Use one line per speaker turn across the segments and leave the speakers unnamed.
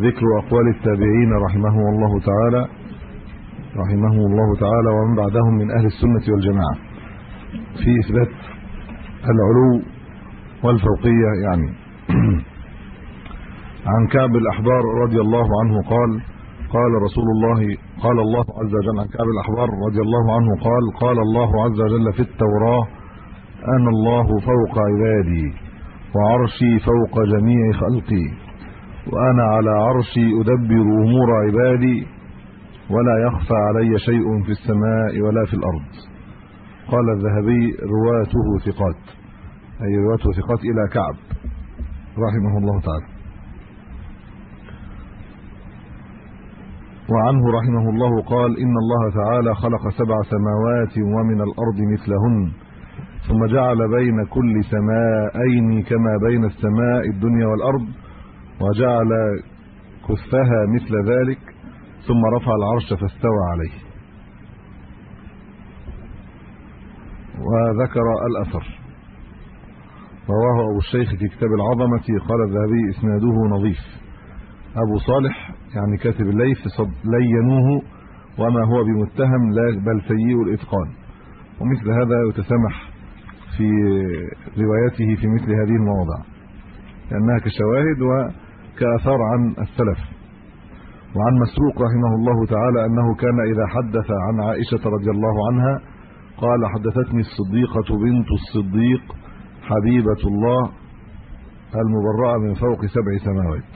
ذكر أقوال التابعين رحمه الله تعالى رحمه الله تعالى ومن بعدهم من أهل السنة والجماعة. في إثبات العلو والفوقية يعني. عن كعب الأحبار رضي الله عنه قال قال رسول الله قال الله عز وجل عن كعب الأحبار رضي الله عنه قال قال الله عز وجل في التوراة أنا الله فوق عبادي وعرشي فوق جميع خلقي. وأنا على عرشي أدبر أمور عبادي ولا يخفى علي شيء في السماء ولا في الأرض. قال الذهبي رواته ثقات أي رواته ثقات إلى كعب. رحمه الله تعالى. وعنه رحمه الله قال إن الله تعالى خلق سبع سماوات ومن الأرض مثلهن ثم جعل بين كل سماءين كما بين السماء الدنيا والأرض وجعل كثها مثل ذلك ثم رفع العرش فاستوى عليه. وذكر الأثر. رواه أبو الشيخ في كتاب العظمة قال الذهبي إسناده نظيف. أبو صالح يعني كاتب الليث لينوه وما هو بمتهم لا بل سيء الإتقان. ومثل هذا يتسامح في روايته في مثل هذه المواضع. لأنها كشواهد وكاثار عن السلف. وعن مسروق رحمه الله تعالى أنه كان إذا حدث عن عائشة رضي الله عنها قال حدثتني الصديقة بنت الصديق حبيبة الله المبرأة من فوق سبع سماوات.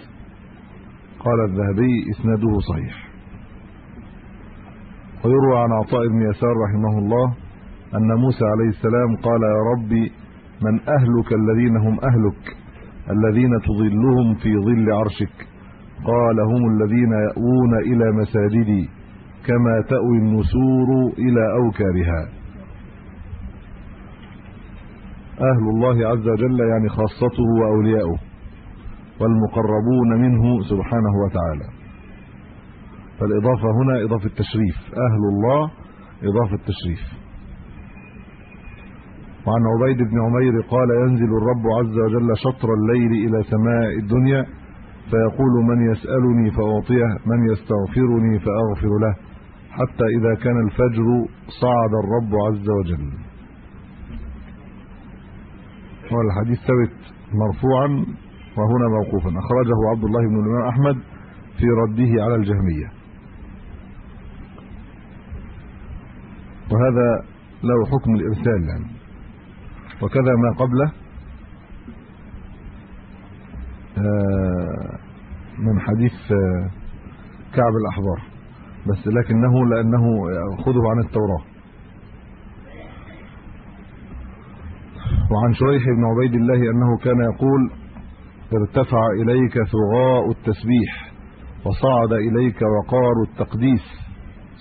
قال الذهبي إسناده صحيح. ويروى عن عطاء بن يسار رحمه الله أن موسى عليه السلام قال يا ربي من أهلك الذين هم أهلك؟ الذين تظلهم في ظل عرشك. قال هم الذين يأوون إلى مساجدي كما تأوي النسور إلى أوكارها. أهل الله عز وجل يعني خاصته وأولياؤه والمقربون منه سبحانه وتعالى. فالإضافة هنا إضافة تشريف أهل الله إضافة تشريف وعن عبيد بن عمير قال ينزل الرب عز وجل شطر الليل إلى سماء الدنيا فيقول من يسألني فأعطيه من يستغفرني فأغفر له. حتى إذا كان الفجر صعد الرب عز وجل. والحديث ثبت مرفوعا وهنا موقوفا. أخرجه عبد الله بن الإمام أحمد في رده على الجهمية. وهذا له حكم الإرسال يعني وكذا ما قبله. من حديث كعب الاحبار بس لكنه لأنه يأخذه عن التوراة. وعن شريح بن عبيد الله أنه كان يقول ارتفع إليك ثغاء التسبيح وصعد إليك وقار التقديس.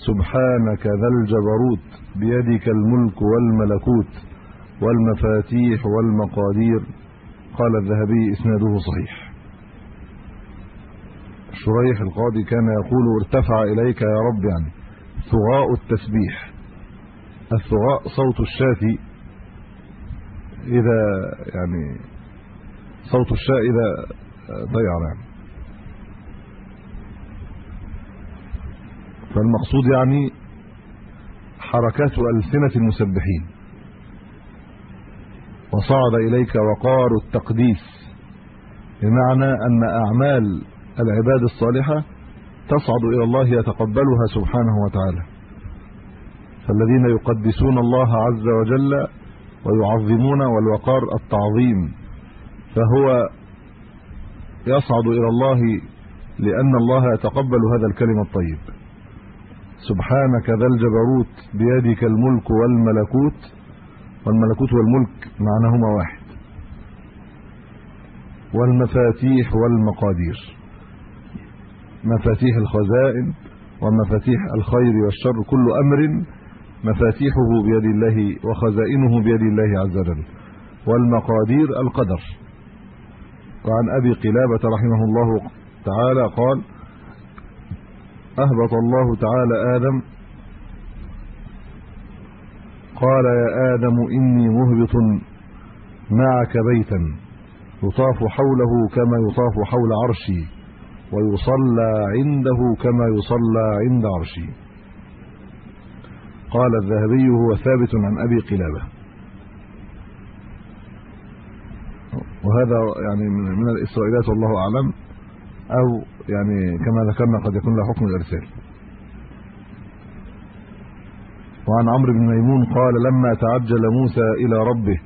سبحانك ذا الجبروت بيدك الملك والملكوت. والمفاتيح والمقادير. قال الذهبي إسناده صحيح. شريح القاضي كان يقول ارتفع إليك يا رب يعني. ثغاء التسبيح. الثغاء صوت الشاة إذا يعني صوت الشاء إذا ضيع يعني. فالمقصود يعني حركات ألسنة المسبحين. وصعد إليك وقار التقديس. بمعنى أن أعمال العباد الصالحة تصعد إلى الله يتقبلها سبحانه وتعالى. فالذين يقدسون الله عز وجل ويعظمون والوقار التعظيم فهو يصعد إلى الله لأن الله يتقبل هذا الكلمة الطيب. سبحانك ذا الجبروت بيدك الملك والملكوت والملكوت والملك معناهما واحد. والمفاتيح والمقادير. مفاتيح الخزائن ومفاتيح الخير والشر كل أمر مفاتيحه بيد الله وخزائنه بيد الله عز وجل. والمقادير القدر. وعن أبي قلابة رحمه الله تعالى قال أهبط الله تعالى آدم قال يا آدم إني مهبط معك بيتا يطاف حوله كما يطاف حول عرشي ويصلى عنده كما يصلى عند عرشي. قال الذهبي هو ثابت عن أبي قلابة. وهذا يعني من الإسرائيليات والله أعلم أو يعني كما ذكرنا قد يكون له حكم الإرسال. وعن عمرو بن ميمون قال لما تعجل موسى إلى ربه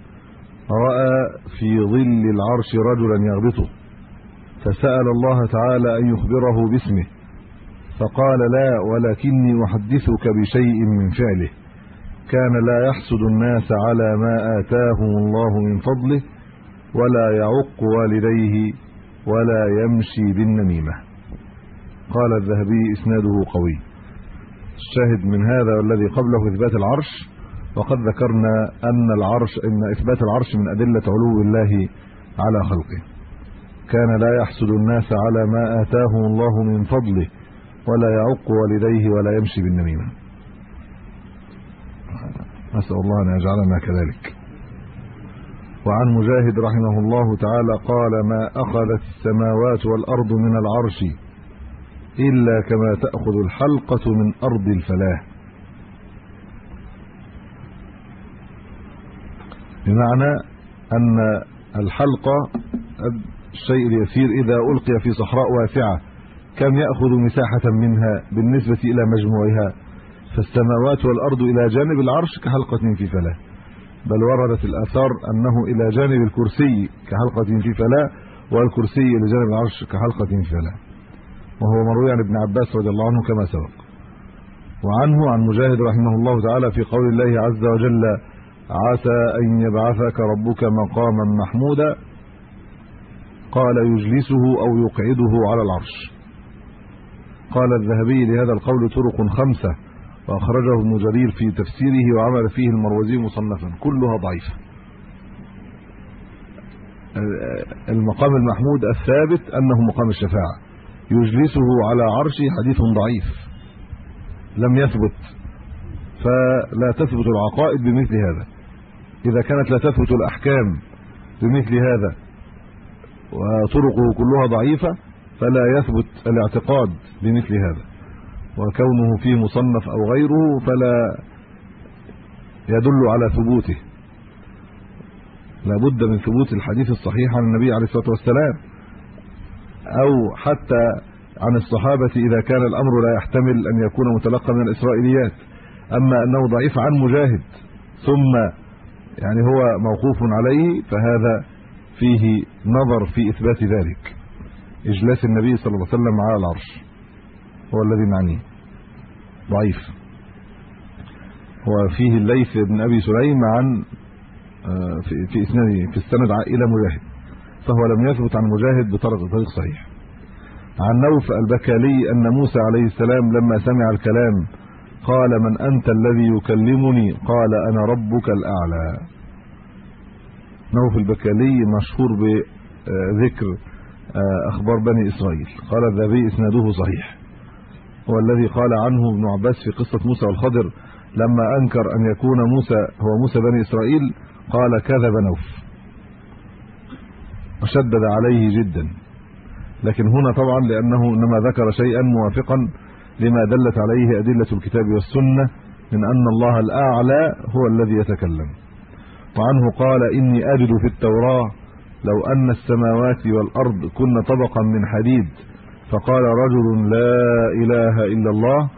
رأى في ظل العرش رجلا يغبطه فسأل الله تعالى أن يخبره باسمه فقال لا ولكني أحدثك بشيء من فعله كان لا يحسد الناس على ما آتاهم الله من فضله ولا يعق والديه ولا يمشي بالنميمة. قال الذهبي إسناده قوي. الشاهد من هذا والذي قبله إثبات العرش وقد ذكرنا أن العرش إن إثبات العرش من أدلة علو الله على خلقه. كان لا يحسد الناس على ما آتاهم الله من فضله ولا يعق والديه ولا يمشي بالنميمة. نسأل الله أن يجعلنا كذلك. وعن مجاهد رحمه الله تعالى قال ما أخذت السماوات والأرض من العرش إلا كما تأخذ الحلقة من أرض الفلاه بمعنى أن الحلقة الشيء اليسير إذا ألقي في صحراء واسعة كم يأخذ مساحة منها بالنسبة إلى مجموعها فالسماوات والأرض إلى جانب العرش كحلقة في فلاه بل وردت الآثار أنه إلى جانب الكرسي كحلقة في فلاه والكرسي إلى جانب العرش كحلقة في فلاه وهو مروي عن ابن عباس رضي الله عنه كما سبق. وعنه عن مجاهد رحمه الله تعالى في قول الله عز وجل عسى أن يبعثك ربك مقاما محمودا قال يجلسه أو يقعده على العرش. قال الذهبي لهذا القول طرق خمسة. وأخرجه ابن جرير في تفسيره وعمل فيه المروزي مصنفا. كلها ضعيفة. المقام المحمود الثابت أنه مقام الشفاعة. يجلسه على عرشه حديث ضعيف لم يثبت فلا تثبت العقائد بمثل هذا. إذا كانت لا تثبت الأحكام بمثل هذا وطرقه كلها ضعيفة فلا يثبت الاعتقاد بمثل هذا. وكونه فيه مصنف أو غيره فلا يدل على ثبوته. لابد من ثبوت الحديث الصحيح عن النبي عليه الصلاة والسلام. أو حتى عن الصحابة إذا كان الأمر لا يحتمل أن يكون متلقى من الإسرائيليات. أما أنه ضعيف عن مجاهد ثم يعني هو موقوف عليه فهذا فيه نظر في إثبات ذلك. إجلاس النبي صلى الله عليه وسلم على العرش. هو الذي معنيه ضعيف. هو فيه الليث بن أبي سليم عن في في إسناده في السند إلى مجاهد. فهو لم يثبت عن مجاهد بطريق طريق صحيح. عن نوف البكالي أن موسى عليه السلام لما سمع الكلام قال من أنت الذي يكلمني؟ قال أنا ربك الأعلى. نوف البكالي مشهور بذكر أخبار بني إسرائيل. قال الذهبي إسناده صحيح. هو الذي قال عنه ابن عباس في قصة موسى والخضر لما أنكر أن يكون موسى هو موسى بني إسرائيل قال كذب نوف. وشدد عليه جدا. لكن هنا طبعا لأنه إنما ذكر شيئا موافقا لما دلت عليه أدلة الكتاب والسنة من أن الله الأعلى هو الذي يتكلم. وعنه قال إني أجد في التوراة لو أن السماوات والأرض كن طبقا من حديد. فقال رجل لا إله إلا الله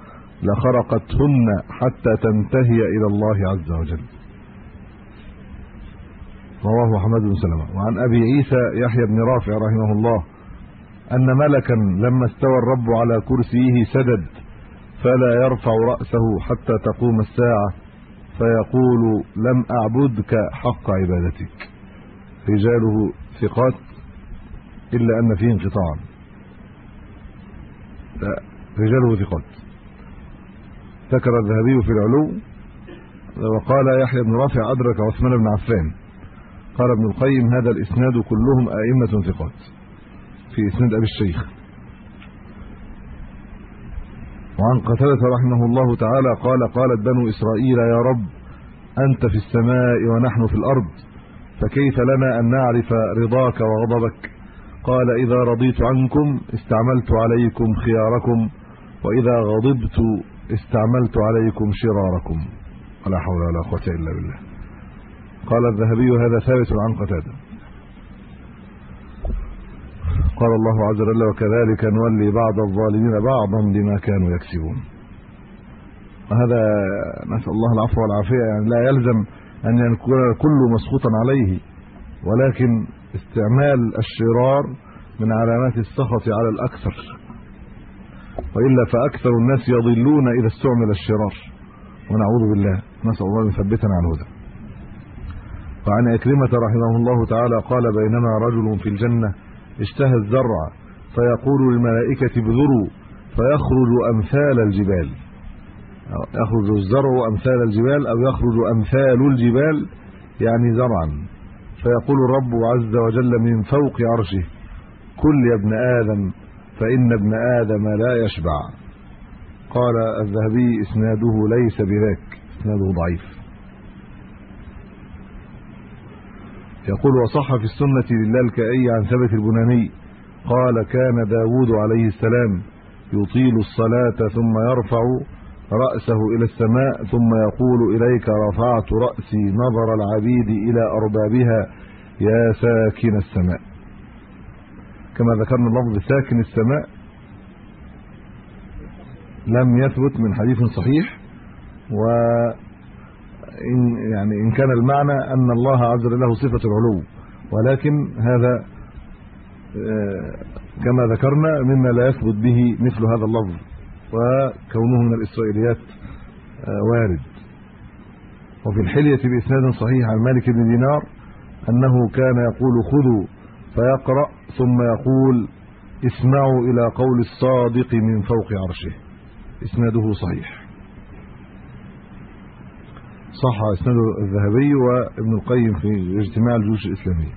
لخرقتهن حتى تنتهي إلى الله عز وجل. رواه احمد بن سلمة. وعن أبي عيسى يحيى بن رافع رحمه الله أن ملكا لما استوى الرب على كرسيه سدد فلا يرفع رأسه حتى تقوم الساعة فيقول لم أعبدك حق عبادتك. رجاله ثقات إلا أن فيه انقطاعا رجاله ثقات. ذكر الذهبي في العلو وقال يحيى بن رافع أدرك عثمان بن عفان. قال ابن القيم هذا الإسناد كلهم أئمة ثقات في إسناد أبي الشيخ. وعن قتادة رحمه الله تعالى قال قالت بنو إسرائيل يا رب أنت في السماء ونحن في الأرض فكيف لنا أن نعرف رضاك وغضبك؟ قال إذا رضيت عنكم استعملت عليكم خياركم وإذا غضبت استعملت عليكم شراركم. ولا حول ولا قوة إلا بالله. قال الذهبي هذا ثابت عن قتادة. قال الله عز وجل وكذلك نولي بعض الظالمين بعضا بما كانوا يكسبون. وهذا نسأل الله العفو والعافية يعني لا يلزم أن يكون كل مسخوطا عليه ولكن استعمال الشرار من علامات السخط على الأكثر. وإلا فأكثر الناس يضلون إذا استعمل الشرار. ونعوذ بالله. نسأل الله أن يثبتنا على الهدى. وعن إكرمة رحمه الله تعالى قال بينما رجل في الجنة اشتهى الزرع فيقول للملائكة ابذروا فيخرج أمثال الجبال. يخرج الزرع أمثال الجبال أو يخرج أمثال الجبال يعني زرعا. فيقول الرب عز وجل من فوق عرشه كل يا ابن آدم فإن ابن آدم لا يشبع. قال الذهبي إسناده ليس بذاك إسناده ضعيف. يقول وصح في السنة للالكائي عن ثبت البناني. قال كان داود عليه السلام يطيل الصلاة ثم يرفع رأسه إلى السماء ثم يقول إليك رفعت رأسي نظر العبيد إلى أربابها. يا ساكن السماء. كما ذكرنا لفظ ساكن السماء لم يثبت من حديث صحيح و إن يعني إن كان المعنى أن الله عز وجل له صفة العلو ولكن هذا كما ذكرنا مما لا يثبت به مثل هذا اللفظ وكونه من الإسرائيليات وارد. وفي الحلية بإسناد صحيح عن مالك بن دينار أنه كان يقول خذوا فيقرأ ثم يقول اسمعوا إلى قول الصادق من فوق عرشه. إسناده صحيح. صح اسناد الذهبي وابن القيم في اجتماع الجيوش الإسلامية.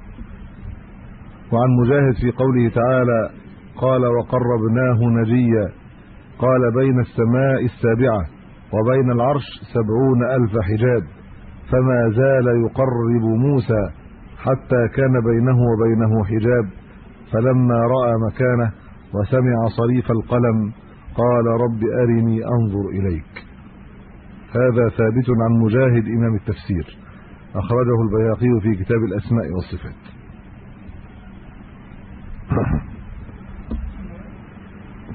وعن مجاهد في قوله تعالى قال وقربناه نجيا. قال بين السماء السابعة وبين العرش سبعون ألف حجاب. فما زال يقرب موسى حتى كان بينه وبينه حجاب. فلما رأى مكانه وسمع صريف القلم قال رب أرني أنظر إليك. هذا ثابت عن مجاهد إمام التفسير. أخرجه البياقي في كتاب الأسماء والصفات.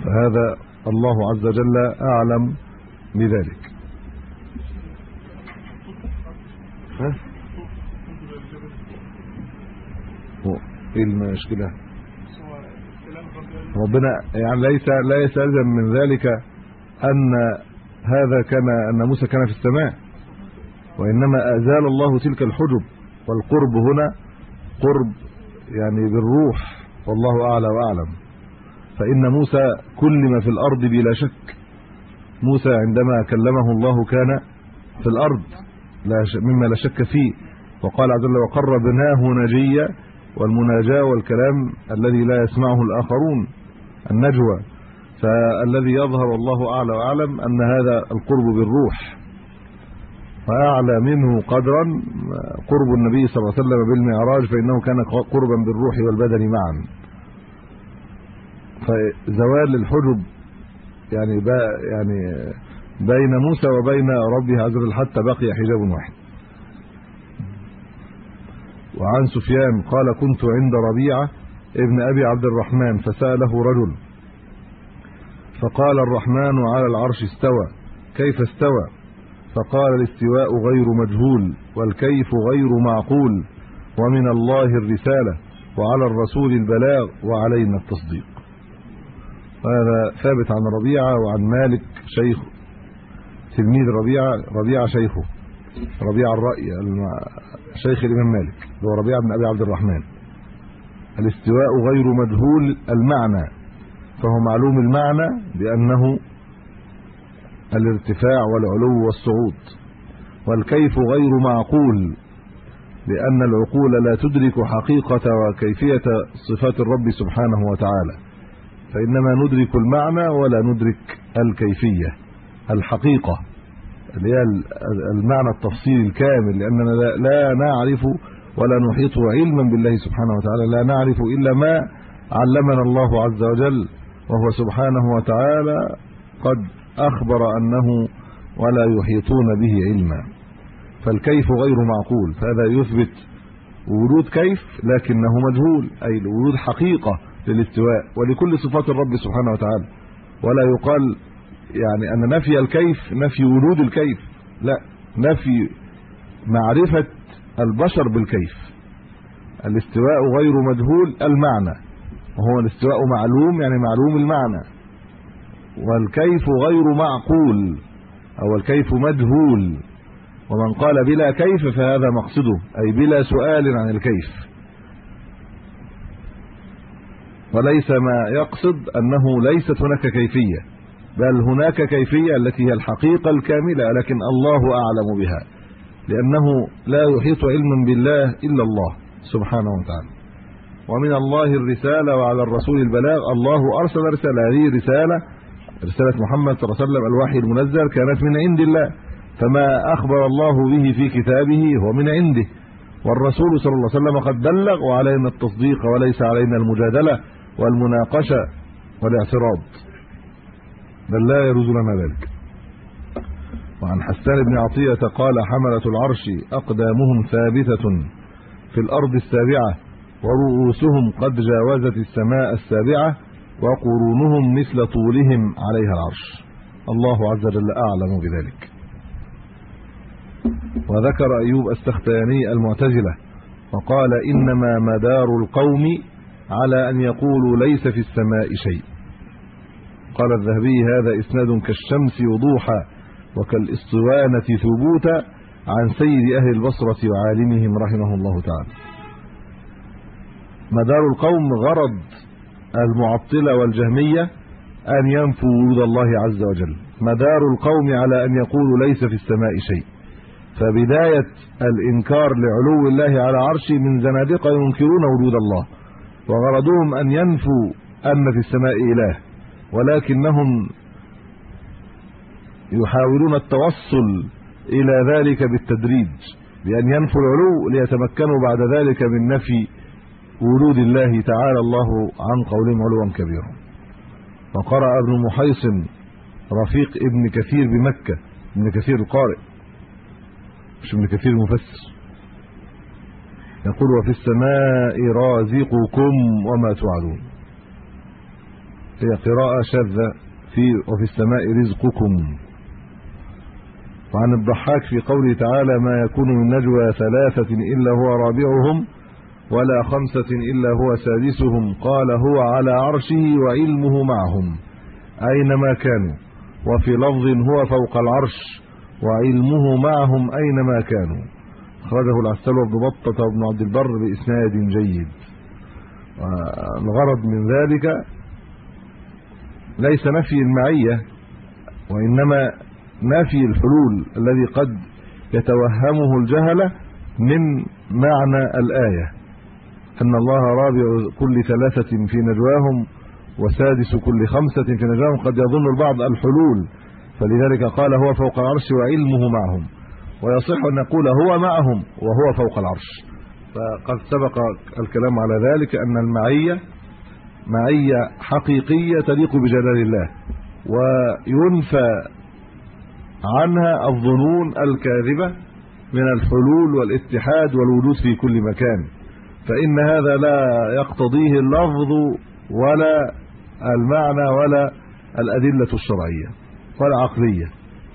فهذا الله عز وجل أعلم بذلك. ها؟ إيه المشكلة؟ ربنا يعني ليس لا يستلزم من ذلك أن هذا كان أن موسى كان في السماء وإنما أزال الله تلك الحجب والقرب هنا قرب يعني بالروح والله أعلى وأعلم. فإن موسى كلم في الأرض بلا شك. موسى عندما كلمه الله كان في الأرض لا مما لا شك فيه. وقال عز وجل وقربناه نجيا والمناجاة والكلام الذي لا يسمعه الآخرون النجوى. فالذي يظهر والله أعلى وأعلم أن هذا القرب بالروح واعلى منه قدرا قرب النبي صلى الله عليه وسلم بالمعراج فإنه كان قربا بالروح والبدن معا. فزوال الحجب يعني يعني بين موسى وبين ربه عز وجل حتى بقي حجاب واحد. وعن سفيان قال كنت عند ربيعة ابن أبي عبد الرحمن فسأله رجل فقال الرحمن على العرش استوى كيف استوى؟ فقال الاستواء غير مجهول والكيف غير معقول ومن الله الرسالة وعلى الرسول البلاغ وعلينا التصديق. هذا ثابت عن ربيعة وعن مالك شيخ تلميذ ربيعة ربيعة شيخه ربيعة الرأي شيخ الإمام مالك هو ربيعة بن أبي عبد الرحمن. الاستواء غير مجهول المعنى. فهو معلوم المعنى بأنه الارتفاع والعلو والصعود. والكيف غير معقول لأن العقول لا تدرك حقيقة وكيفية صفات الرب سبحانه وتعالى. فإنما ندرك المعنى ولا ندرك الكيفية الحقيقة اللي هي المعنى التفصيلي الكامل. لأننا لا نعرف ولا نحيط علما بالله سبحانه وتعالى لا نعرف إلا ما علمنا الله عز وجل. وهو سبحانه وتعالى قد أخبر أنه ولا يحيطون به علما. فالكيف غير معقول فهذا يثبت وجود كيف لكنه مجهول أي الوجود حقيقة للاستواء ولكل صفات الرب سبحانه وتعالى. ولا يقال يعني أن نفي الكيف نفي وجود الكيف لا نفي معرفة البشر بالكيف. الاستواء غير مجهول المعنى. وهو الاستواء معلوم يعني معلوم المعنى. والكيف غير معقول أو الكيف مجهول. ومن قال بلا كيف فهذا مقصده أي بلا سؤال عن الكيف. وليس ما يقصد أنه ليست هناك كيفية بل هناك كيفية التي هي الحقيقة الكاملة لكن الله أعلم بها لأنه لا يحيط علما بالله إلا الله سبحانه وتعالى. ومن الله الرسالة وعلى الرسول البلاغ الله أرسل رسالة هذه رسالة رسالة محمد صلى الله عليه وسلم الوحي المنزل كانت من عند الله فما أخبر الله به في كتابه هو من عنده. والرسول صلى الله عليه وسلم قد بلغ وعلينا التصديق وليس علينا المجادلة والمناقشة والاعتراض. بل لا يجوز لنا ذلك. وعن حسان بن عطية قال حملة العرش أقدامهم ثابتة في الأرض السابعة. ورؤوسهم قد جاوزت السماء السابعة وقرونهم مثل طولهم عليها العرش. الله عز وجل أعلم بذلك. وذكر أيوب السختياني المعتزلة وقال إنما مدار القوم على أن يقولوا ليس في السماء شيء. قال الذهبي هذا إسناد كالشمس وضوحا وكالاسطوانه ثبوتا عن سيد أهل البصرة وعالمهم رحمه الله تعالى. مدار القوم غرض المعطلة والجهمية أن ينفوا وجود الله عز وجل. مدار القوم على أن يقولوا ليس في السماء شيء. فبداية الإنكار لعلو الله على عرشه من زنادقة ينكرون وجود الله. وغرضهم أن ينفوا أن في السماء إله. ولكنهم يحاولون التوصل إلى ذلك بالتدريج. بأن ينفوا العلو ليتمكنوا بعد ذلك من نفي وجود الله تعالى الله عن قولهم علوا كبيرا وقرأ ابن محيصن رفيق ابن كثير بمكة ابن كثير القارئ. مش ابن كثير المفسر. يقول وفي السماء رازقكم وما توعدون. هي قراءة شاذة في وفي السماء رزقكم. وعن الضحاك في قوله تعالى ما يكون من نجوى ثلاثة إلا هو رابعهم. ولا خمسة إلا هو سادسهم قال هو على عرشه وعلمه معهم. أينما كانوا وفي لفظ هو فوق العرش وعلمه معهم أينما كانوا. خرجه العسل بن بطة وابن عبد البر بإسناد جيد. والغرض من ذلك ليس نفي المعية وإنما نفي الحلول الذي قد يتوهمه الجهلة من معنى الآية. أن الله رابع كل ثلاثة في نجواهم وسادس كل خمسة في نجواهم. قد يظن البعض الحلول فلذلك قال هو فوق العرش وعلمه معهم ويصح أن نقول هو معهم وهو فوق العرش. فقد سبق الكلام على ذلك أن المعية معية حقيقية تليق بجلال الله وينفى عنها الظنون الكاذبة من الحلول والاتحاد والوجود في كل مكان. فإن هذا لا يقتضيه اللفظ ولا المعنى ولا الأدلة الشرعية ولا عقلية.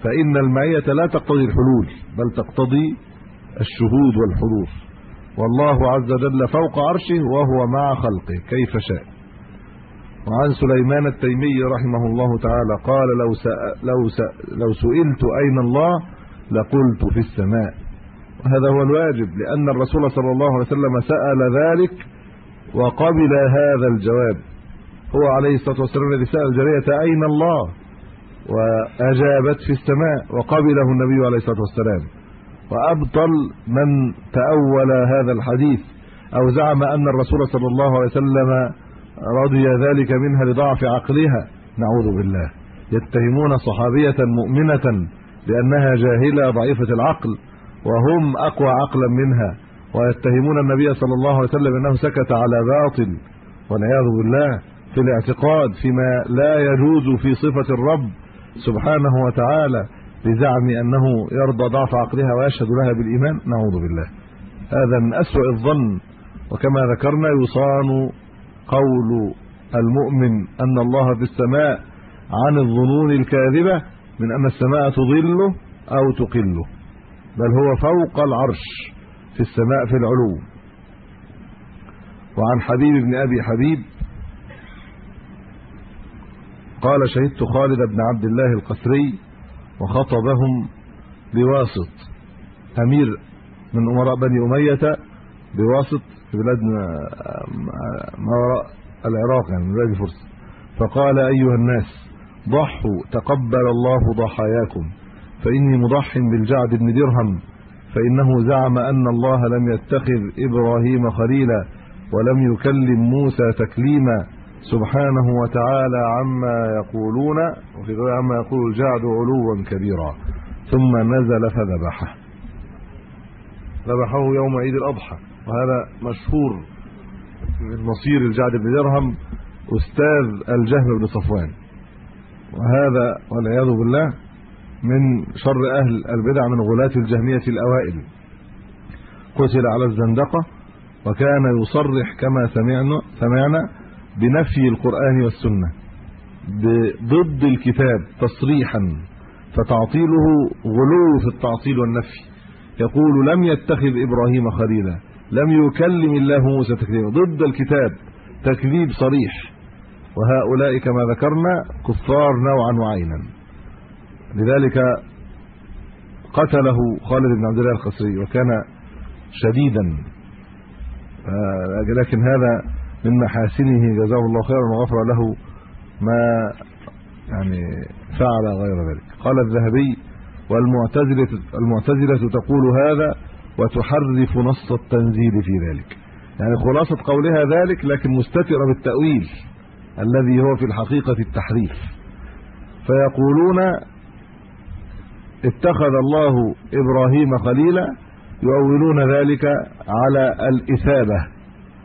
فإن المعية لا تقتضي الحلول بل تقتضي الشهود والحضور والله عز وجل فوق عرشه وهو مع خلقه كيف شاء. وعن سليمان التيمي رحمه الله تعالى قال لو لو لو سئلت أين الله لقلت في السماء. وهذا هو الواجب لأن الرسول صلى الله عليه وسلم سأل ذلك وقبل هذا الجواب. هو عليه الصلاة والسلام الذي سأل الجاريه أين الله؟ وأجابت في السماء وقبله النبي عليه الصلاة والسلام. وأبطل من تأول هذا الحديث أو زعم أن الرسول صلى الله عليه وسلم رضي ذلك منها لضعف عقلها. نعوذ بالله. يتهمون صحابية مؤمنة بأنها جاهلة ضعيفة العقل. وهم أقوى عقلا منها ويتهمون النبي صلى الله عليه وسلم أنه سكت على باطل والعياذ بالله في الاعتقاد فيما لا يجوز في صفة الرب سبحانه وتعالى بزعم أنه يرضى ضعف عقلها ويشهد لها بالإيمان نعوذ بالله. هذا من اسوء الظن وكما ذكرنا يصان قول المؤمن أن الله في السماء عن الظنون الكاذبة من أن السماء تظله أو تقله. بل هو فوق العرش في السماء في العلو. وعن حبيب بن أبي حبيب قال شهدت خالد بن عبد الله القسري وخطبهم بواسط أمير من أمراء بني أمية بواسط في بلاد ما وراء العراق يعني من بلاد فرس فقال أيها الناس ضحوا تقبل الله ضحاياكم. فإني مضح بالجعد بن درهم فإنه زعم أن الله لم يتخذ إبراهيم خليلا ولم يكلم موسى تكليما. سبحانه وتعالى عما يقولون وفي رواية عما يقول الجعد علوا كبيرا. ثم نزل فذبحه. ذبحه يوم عيد الأضحى وهذا مشهور من مصير الجعد بن درهم أستاذ الجهم بن صفوان. وهذا والعياذ بالله من شر أهل البدع من غلاة الجهمية الأوائل. قتل على الزندقة وكان يصرح كما سمعنا سمعنا بنفي القرآن والسنة ضد الكتاب تصريحا فتعطيله غلو في التعطيل والنفي. يقول لم يتخذ إبراهيم خليلا لم يكلم الله موسى تكليما ضد الكتاب تكذيب صريح. وهؤلاء كما ذكرنا كفار نوعا وعينا. لذلك قتله خالد بن عبد الله القصري وكان شديدا. لكن هذا من محاسنه جزاه الله خيرا وغفر له ما يعني فعل غير ذلك. قال الذهبي والمعتزله المعتزلة تقول هذا وتحرف نص التنزيل في ذلك. يعني خلاصة قولها ذلك لكن مستترة بالتأويل الذي هو في الحقيقة التحريف. فيقولون اتخذ الله إبراهيم خليلا يؤولون ذلك على الإثابة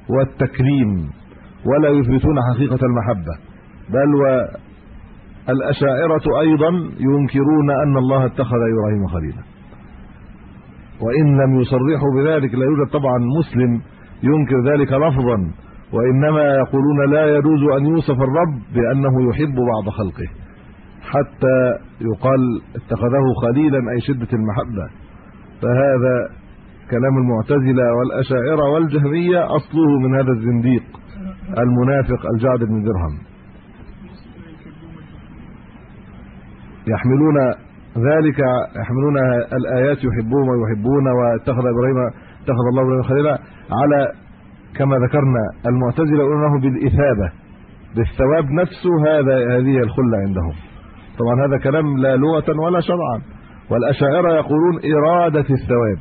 والتكريم ولا يثبتون حقيقة المحبة. بل والأشاعرة أيضا ينكرون أن الله اتخذ إبراهيم خليلا. وإن لم يصرحوا بذلك لا يوجد طبعا مسلم ينكر ذلك لفظا. وإنما يقولون لا يجوز أن يوصف الرب بأنه يحب بعض خلقه. حتى يقال اتخذه خليلا أي شدة المحبة. فهذا كلام المعتزلة والأشاعرة والجهمية أصله من هذا الزنديق المنافق الجعد بن درهم. يحملون ذلك يحملون الآيات يحبون ويحبون واتخذ إبراهيم اتخذ الله إبراهيم خليلا على كما ذكرنا المعتزلة يقولونه بالإثابة بالثواب نفسه هذا هذه الخلة عندهم. طبعا هذا كلام لا لغة ولا شرعا. والأشاعرة يقولون إرادة الثواب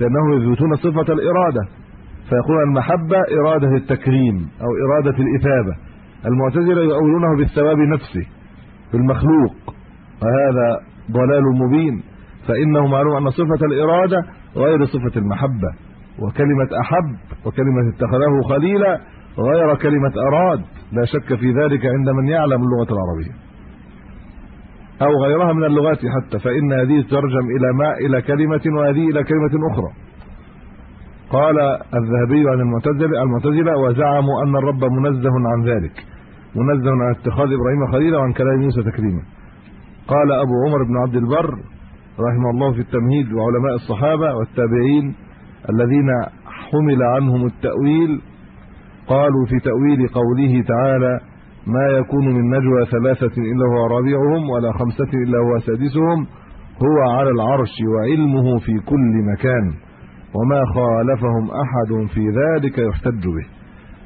لأنهم يثبتون صفة الإرادة. فيقولون المحبة إرادة التكريم أو إرادة الإثابة. المعتزلة يؤولونه بالثواب نفسه بالمخلوق. وهذا ضلال مبين. فإنه معلوم أن صفة الإرادة غير صفة المحبة. وكلمة أحب وكلمة اتخذه خليلا غير كلمة أراد. لا شك في ذلك عند من يعلم اللغة العربية. أو غيرها من اللغات حتى فإن هذه تترجم إلى ما إلى كلمة وهذه إلى كلمة أخرى. قال الذهبي عن المعتزلة المعتزلة وزعموا أن الرب منزه عن ذلك منزه عن اتخاذ إبراهيم خليلا وعن كلام موسى تكريما. قال أبو عمر بن عبد البر رحمه الله في التمهيد وعلماء الصحابة والتابعين الذين حمل عنهم التأويل قالوا في تأويل قوله تعالى ما يكون من نجوى ثلاثة إلا هو رابعهم ولا خمسة إلا هو سادسهم. هو على العرش وعلمه في كل مكان. وما خالفهم أحد في ذلك يحتج به.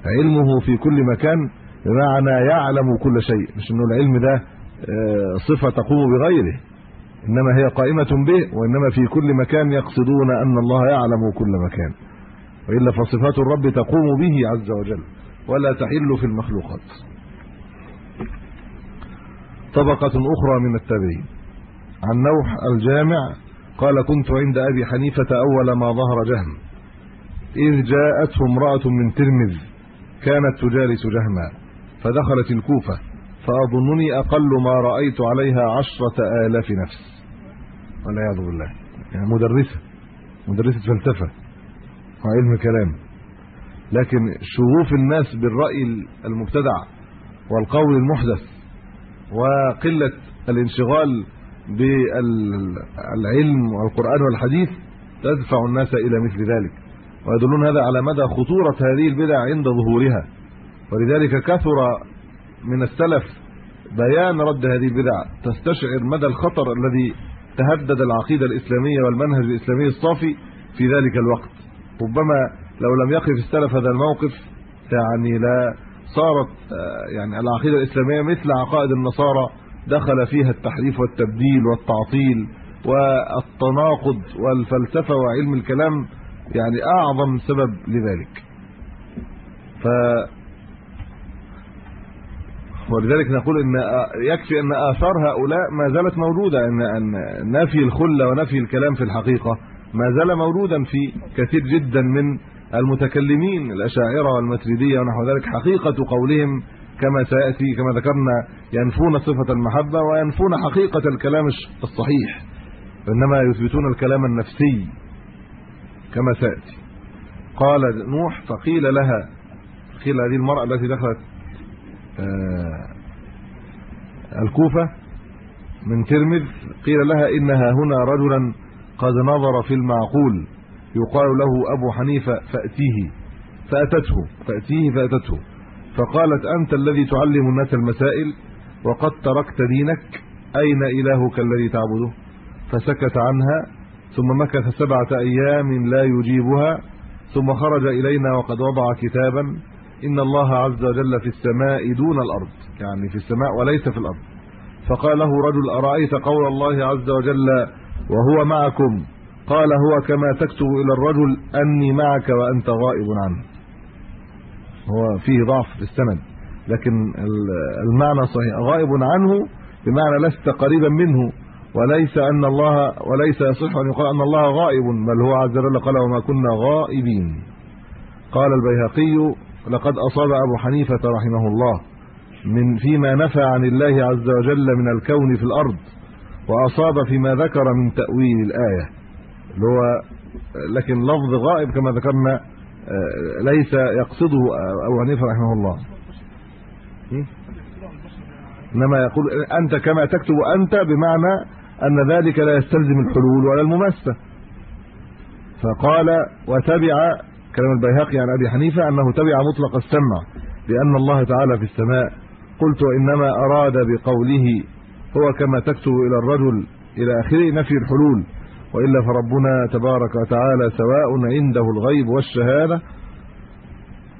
علمه في كل مكان بمعنى يعلم كل شيء. مش إنه العلم ده آه، صفة تقوم بغيره. إنما هي قائمة به وإنما في كل مكان يقصدون أن الله يعلم كل مكان. وإلا فصفات الرب تقوم به عز وجل ولا تحل في المخلوقات. طبقة أخرى من التابعين. عن نوح الجامع قال كنت عند أبي حنيفة أول ما ظهر جهم. إذ جاءته امرأة من ترمذ كانت تجالس جهما فدخلت الكوفة فأظنني أقل ما رأيت عليها عشرة آلاف نفس. والعياذ بالله. يعني مدرسة مدرسة فلسفة وعلم كلام. لكن شغوف الناس بالرأي المبتدع والقول المحدث وقلة الانشغال بالعلم والقرآن والحديث تدفع الناس إلى مثل ذلك. ويدلون هذا على مدى خطورة هذه البدع عند ظهورها. ولذلك كثر من السلف بيان رد هذه البدع تستشعر مدى الخطر الذي تهدد العقيدة الإسلامية والمنهج الإسلامي الصافي في ذلك الوقت. ربما لو لم يقف السلف هذا الموقف يعني لا صارت يعني العقيدة الإسلامية مثل عقائد النصارى دخل فيها التحريف والتبديل والتعطيل والتناقض والفلسفة وعلم الكلام يعني أعظم سبب لذلك. ف ولذلك نقول إن يكفي أن آثار هؤلاء ما زالت موجودة إن إن نفي الخلة ونفي الكلام في الحقيقة ما زال موجودا في كثير جدا من المتكلمين الأشاعرة والماتريديه ونحو ذلك حقيقة قولهم كما سيأتي كما ذكرنا ينفون صفة المحبة وينفون حقيقة الكلام الصحيح. إنما يثبتون الكلام النفسي كما سيأتي. قال نوح فقيل لها قيل هذه المرأة التي دخلت الكوفة من ترمذ قيل لها إنها هنا رجلا قد نظر في المعقول. يقال له أبو حنيفة فأتيه فأتته فأتيه فأتته. فقالت أنت الذي تعلم الناس المسائل وقد تركت دينك أين إلهك الذي تعبده؟ فسكت عنها ثم مكث سبعة أيام لا يجيبها ثم خرج إلينا وقد وضع كتابا إن الله عز وجل في السماء دون الأرض يعني في السماء وليس في الأرض. فقال له رجل أرأيت قول الله عز وجل وهو معكم؟ قال هو كما تكتب إلى الرجل أني معك وأنت غائب عنه. هو فيه ضعف في السند لكن المعنى صحيح. غائب عنه بمعنى لست قريبا منه وليس أن الله وليس يصح أن يقال أن الله غائب بل هو عز وجل قال وما كنا غائبين. قال البيهقي لقد أصاب أبو حنيفة رحمه الله من فيما نفى عن الله عز وجل من الكون في الأرض وأصاب فيما ذكر من تأويل الآية. اللي هو لكن لفظ غائب كما ذكرنا ليس يقصده أبو حنيفة رحمه الله. إنما يقول أنت كما تكتب أنت بمعنى أن ذلك لا يستلزم الحلول ولا المماسه فقال وتبع كلام البيهقي عن أبي حنيفة أنه تبع مطلق السمع لأن الله تعالى في السماء. قلت إنما أراد بقوله هو كما تكتب إلى الرجل إلى آخره نفي الحلول. وإلا فربنا تبارك وتعالى سواء عنده الغيب والشهادة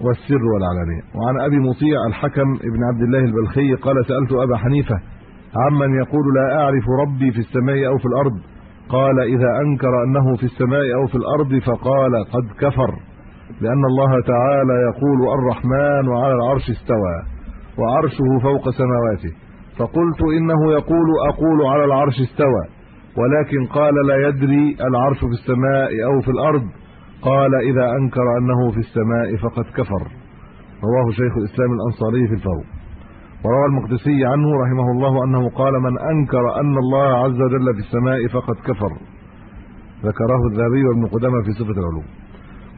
والسر والعلانية. وعن أبي مطيع الحكم ابن عبد الله البلخي قال سألت أبا حنيفة عمن يقول لا أعرف ربي في السماء أو في الأرض؟ قال إذا أنكر أنه في السماء أو في الأرض فقال قد كفر لأن الله تعالى يقول الرحمن وعلى العرش استوى وعرشه فوق سماواته. فقلت إنه يقول أقول على العرش استوى. ولكن قال لا يدري العرش في السماء أو في الأرض. قال إذا أنكر أنه في السماء فقد كفر. رواه شيخ الإسلام الأنصاري في الفوق وروى المقدسي عنه رحمه الله أنه قال من أنكر أن الله عز وجل في السماء فقد كفر. ذكره الذهبي وابن قدامة في صفة العلوم.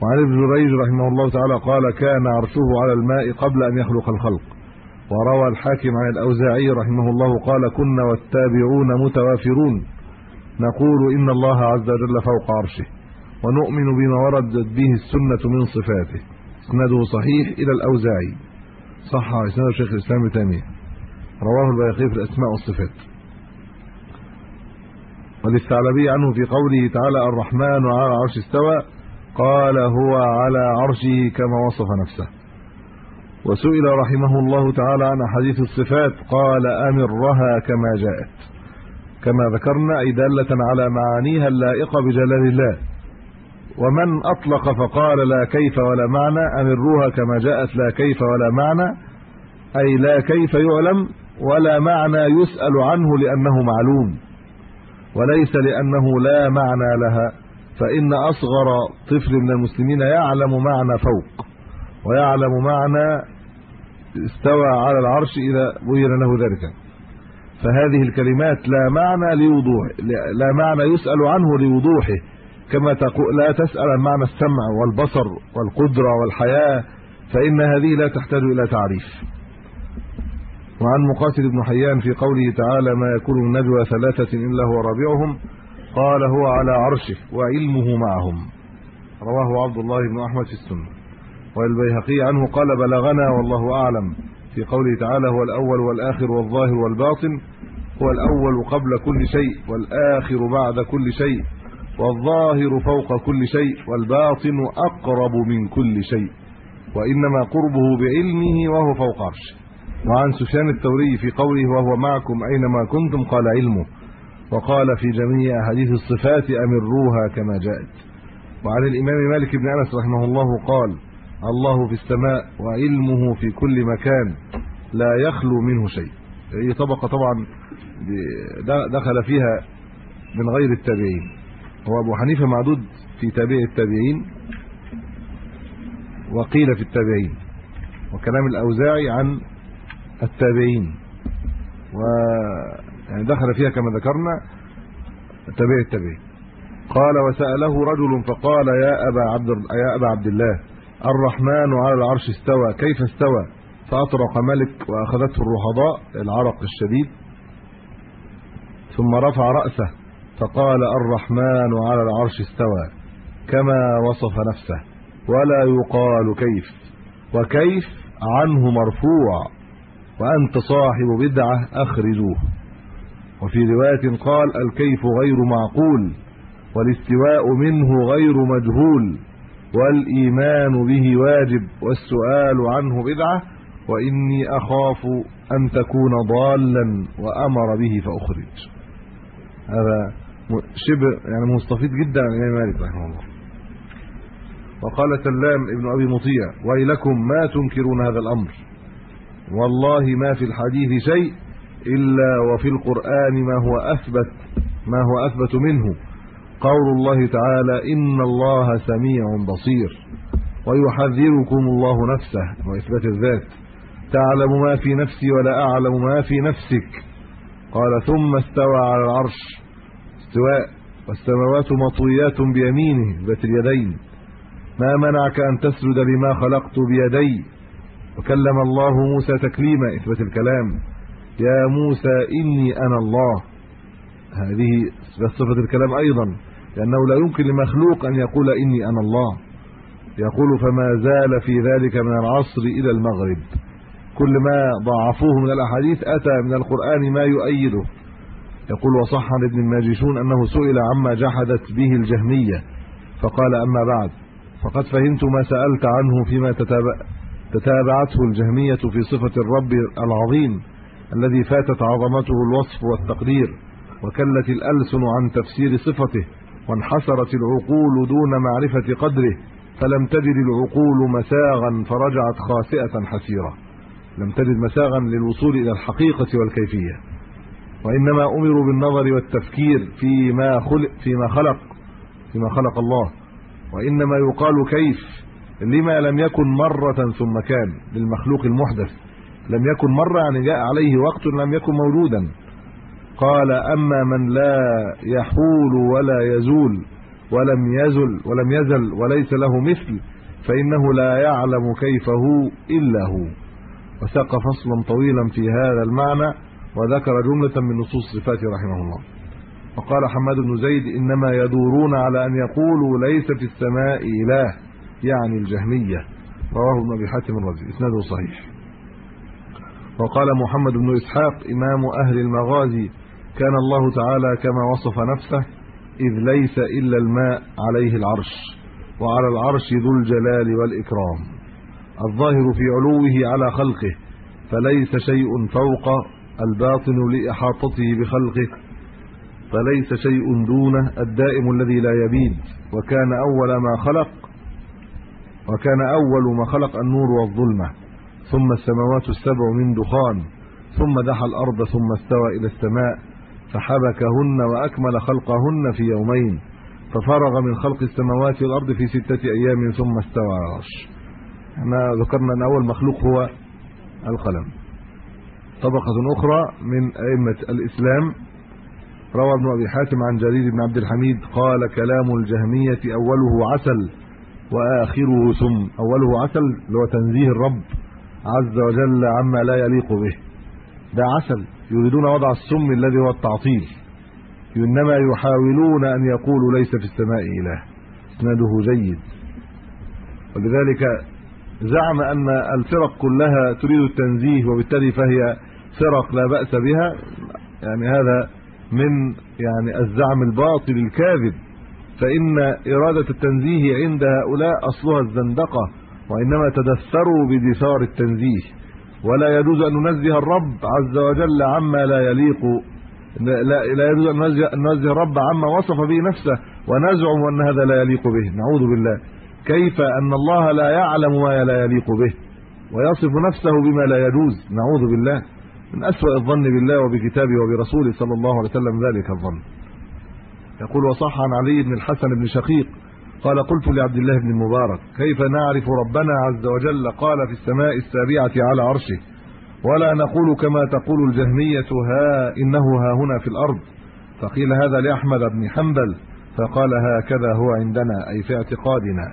وعن ابن جريج رحمه الله تعالى قال كان عرشه على الماء قبل أن يخلق الخلق. وروى الحاكم عن الأوزاعي رحمه الله قال كنا والتابعون متوافرون. نقول إن الله عز وجل فوق عرشه ونؤمن بما وردت به السنة من صفاته. إسناده صحيح إلى الأوزاعي. صح إسناد شيخ الإسلام تيمية. رواه البيهقي في الأسماء والصفات. وللثعلبي عنه في قوله تعالى الرحمن على العرش استوى قال هو على عرشه كما وصف نفسه وسئل رحمه الله تعالى عن حديث الصفات قال أمرها كما جاءت كما ذكرنا أي دالة على معانيها اللائقة بجلال الله. ومن أطلق فقال لا كيف ولا معنى أمروها كما جاءت لا كيف ولا معنى. أي لا كيف يعلم ولا معنى يسأل عنه لأنه معلوم. وليس لأنه لا معنى لها فإن أصغر طفل من المسلمين يعلم معنى فوق. ويعلم معنى استوى على العرش إذا بين له ذلك. فهذه الكلمات لا معنى لوضوح لا معنى يسأل عنه لوضوحه. كما تقول لا تسأل عن معنى السمع والبصر والقدرة والحياة فإن هذه لا تحتاج إلى تعريف. وعن مقاتل بن حيان في قوله تعالى ما يكون من نجوى ثلاثة إلا هو رابعهم. قال هو على عرشه وعلمه معهم. رواه عبد الله بن أحمد في السنة. والبيهقي عنه قال بلغنا والله أعلم. في قوله تعالى هو الأول والآخر والظاهر والباطن هو الأول قبل كل شيء والآخر بعد كل شيء والظاهر فوق كل شيء والباطن أقرب من كل شيء وإنما قربه بعلمه وهو فوق عرشه. وعن سفيان الثوري في قوله وهو معكم أينما كنتم قال علمه وقال في جميع أحاديث الصفات أمروها كما جاءت. وعن الإمام مالك بن أنس رحمه الله قال الله في السماء وعلمه في كل مكان لا يخلو منه شيء. هي طبقة طبعا دخل فيها من غير التابعين. هو أبو حنيفة معدود في تابع التابعين وقيل في التابعين وكلام الأوزاعي عن التابعين. و يعني دخل فيها كما ذكرنا تابع التابعين. قال وسأله رجل فقال يا أبا عبد يا أبا عبد الله الرحمن على العرش استوى. كيف استوى؟ فأطرق ملك وأخذته الرهضاء العرق الشديد ثم رفع رأسه فقال الرحمن على العرش استوى كما وصف نفسه ولا يقال كيف وكيف؟ عنه مرفوع وأنت صاحب بدعة أخرجوه. وفي رواية قال الكيف غير معقول والاستواء منه غير مجهول. والإيمان به واجب والسؤال عنه بدعة وإني أخاف أن تكون ضالا وأمر به فأخرج. هذا شبه يعني مستفيد جدا عن الإمام مالك رحمه الله. وقال سلام ابن أبي مطيع ويلكم ما تنكرون هذا الأمر. والله ما في الحديث شيء إلا وفي القرآن ما هو أثبت ما هو أثبت منه. قول الله تعالى إن الله سميع بصير ويحذركم الله نفسه وإثبات الذات تعلم ما في نفسي ولا أعلم ما في نفسك قال ثم استوى على العرش استواء والسماوات مطويات بيمينه ذات اليدين ما منعك أن تسجد لما خلقت بيدي وكلم الله موسى تكليما إثبات الكلام يا موسى إني أنا الله هذه صفة الكلام أيضا لأنه لا يمكن لمخلوق أن يقول إني أنا الله. يقول فما زال في ذلك من العصر إلى المغرب. كل ما ضعفوه من الأحاديث أتى من القرآن ما يؤيده. يقول وصح عن ابن الماجشون أنه سئل عما جحدت به الجهمية. فقال أما بعد. فقد فهمت ما سألت عنه فيما تتابع تتابعته الجهمية في صفة الرب العظيم الذي فاتت عظمته الوصف والتقدير وكلت الألسن عن تفسير صفته. وانحسرت العقول دون معرفة قدره فلم تجد العقول مساغا فرجعت خاسئة حسيرة. لم تجد مساغا للوصول إلى الحقيقة والكيفية. وإنما أمروا بالنظر والتفكير فيما خلق فيما خلق فيما خلق الله. وإنما يقال كيف لما لم يكن مرة ثم كان للمخلوق المحدث. لم يكن مرة يعني جاء عليه وقت لم يكن موجودا. قال أما من لا يحول ولا يزول ولم يزل ولم يزل وليس له مثل فإنه لا يعلم كيفه إلا هو. وساق فصلا طويلا في هذا المعنى وذكر جملة من نصوص صفاته رحمه الله. وقال حماد بن زيد إنما يدورون على أن يقولوا ليس في السماء إله يعني الجهمية. رواه ابن أبي حاتم الرازي. إسناده صحيح. وقال محمد بن إسحاق إمام أهل المغازي كان الله تعالى كما وصف نفسه إذ ليس إلا الماء عليه العرش وعلى العرش ذو الجلال والإكرام. الظاهر في علوه على خلقه فليس شيء فوق الباطن لإحاطته بخلقه فليس شيء دونه الدائم الذي لا يبيد وكان أول ما خلق وكان أول ما خلق النور والظلمة. ثم السماوات السبع من دخان ثم دحى الأرض ثم استوى إلى السماء. فحبكهن وأكمل خلقهن في يومين ففرغ من خلق السماوات والأرض في ستة أيام ثم استوى على العرش. إحنا ذكرنا أن أول مخلوق هو القلم. طبقة أخرى من أئمة الإسلام روى ابن أبي حاتم عن جرير بن عبد الحميد قال كلام الجهمية أوله عسل وآخره سم. أوله عسل اللي هو تنزيه الرب عز وجل عما لا يليق به. ده عسل. يريدون وضع السم الذي هو التعطيل. إنما يحاولون أن يقولوا ليس في السماء إله. إسناده جيد. ولذلك زعم أن الفرق كلها تريد التنزيه وبالتالي فهي فرق لا بأس بها. يعني هذا من يعني الزعم الباطل الكاذب. فإن إرادة التنزيه عند هؤلاء أصلها الزندقة وإنما تدثروا بدثار التنزيه. ولا يجوز أن ننزه الرب عز وجل عما لا يليق. لا لا يجوز أن ننزه الرب عما وصف به نفسه ونزعم أن هذا لا يليق به. نعوذ بالله. كيف أن الله لا يعلم ما لا يليق به ويصف نفسه بما لا يجوز؟ نعوذ بالله. من أسوأ الظن بالله وبكتابه وبرسوله صلى الله عليه وسلم ذلك الظن. يقول وصح عن علي بن الحسن بن شقيق قال قلت لعبد الله بن المبارك كيف نعرف ربنا عز وجل قال في السماء السابعة على عرشه؟ ولا نقول كما تقول الجهمية ها إنه ها هنا في الأرض. فقيل هذا لأحمد بن حنبل فقال هكذا هو عندنا أي في اعتقادنا.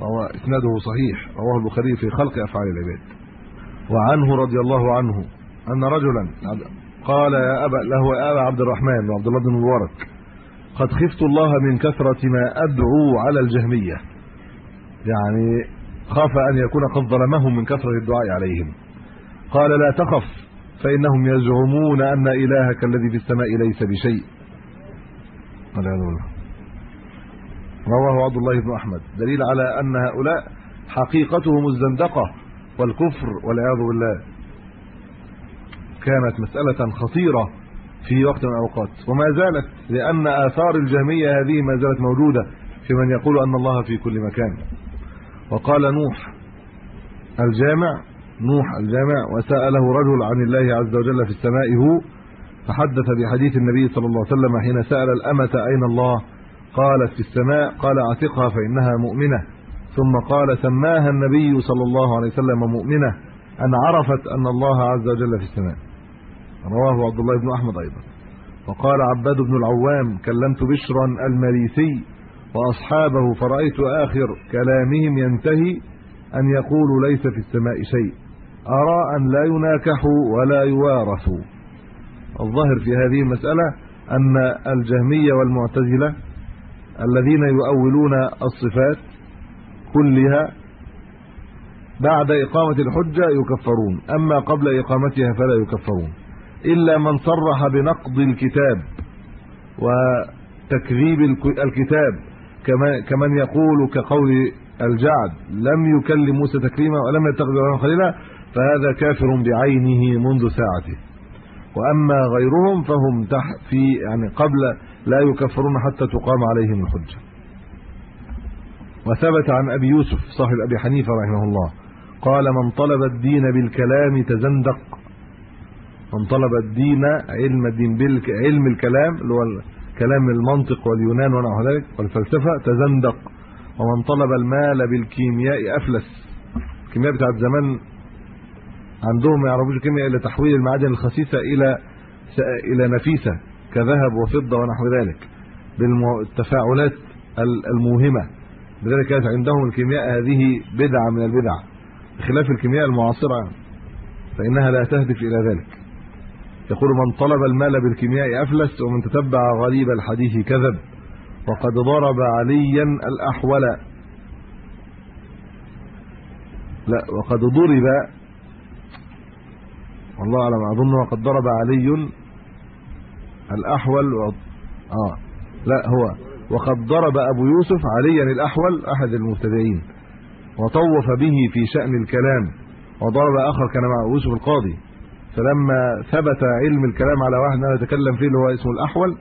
وهو إسناده صحيح رواه البخاري في خلق أفعال العباد. وعنه رضي الله عنه أن رجلا قال يا أبا له يا أبا عبد الرحمن وعبد الله بن مبارك قد خفت الله من كثرة ما أدعو على الجهمية. يعني خاف أن يكون قد ظلمهم من كثرة الدعاء عليهم. قال لا تخف فإنهم يزعمون أن إلهك الذي في السماء ليس بشيء. والعياذ بالله رواه عبد الله بن أحمد. دليل على أن هؤلاء حقيقتهم الزندقة والكفر والعياذ بالله. كانت مسألة خطيرة. في وقت من الأوقات. وما زالت لأن آثار الجهمية هذه ما زالت موجودة في من يقول أن الله في كل مكان. وقال نوح الجامع نوح الجامع وسأله رجل عن الله عز وجل في السماء هو فحدث بحديث النبي صلى الله عليه وسلم حين سأل الأمة أين الله؟ قالت في السماء قال أعتقها فإنها مؤمنة. ثم قال سماها النبي صلى الله عليه وسلم مؤمنة أن عرفت أن الله عز وجل في السماء. رواه عبد الله بن أحمد أيضا. وقال عباد بن العوام كلمت بشرا المريسي وأصحابه فرأيت آخر كلامهم ينتهي أن يقولوا ليس في السماء شيء أرى أن لا يناكحوا ولا يوارثوا الظاهر في هذه المسألة أن الجهمية والمعتزلة الذين يؤولون الصفات كلها بعد إقامة الحجة يكفرون أما قبل إقامتها فلا يكفرون. إلا من صرح بنقض الكتاب وتكذيب الكتاب كما كمن يقول كقول الجعد لم يكلم موسى تكريما ولم يتخذ إبراهيم خليلا فهذا كافر بعينه منذ ساعته. وأما غيرهم فهم تحت في يعني قبل لا يكفرون حتى تقام عليهم الحجة. وثبت عن أبي يوسف صاحب أبي حنيفة رحمه الله قال من طلب الدين بالكلام تزندق من طلب الدين علم الدين بالعلم الكلام اللي هو كلام المنطق واليونان ونحو ذلك والفلسفة تزندق. ومن طلب المال بالكيمياء أفلس. الكيمياء بتاعت زمان عندهم ما يعرفوش الكيمياء إلا تحويل المعادن الخسيسة إلى إلى نفيسة كذهب وفضة ونحو ذلك بالتفاعلات الموهمة. لذلك كانت عندهم الكيمياء هذه بدعة من البدع. بخلاف الكيمياء المعاصرة فإنها لا تهدف إلى ذلك. يقول من طلب المال بالكيمياء افلس ومن تتبع غريب الحديث كذب وقد ضرب عليا الأحول. لا وقد ضرب. والله أعلم أظن وقد ضرب علي الأحول و... آه لا هو. وقد ضرب أبو يوسف عليا الأحول أحد المبتدعين وطوف به في شأن الكلام وضرب آخر كان مع يوسف القاضي. فلما ثبت علم الكلام على واحد أنا أتكلم فيه اللي هو اسمه الأحول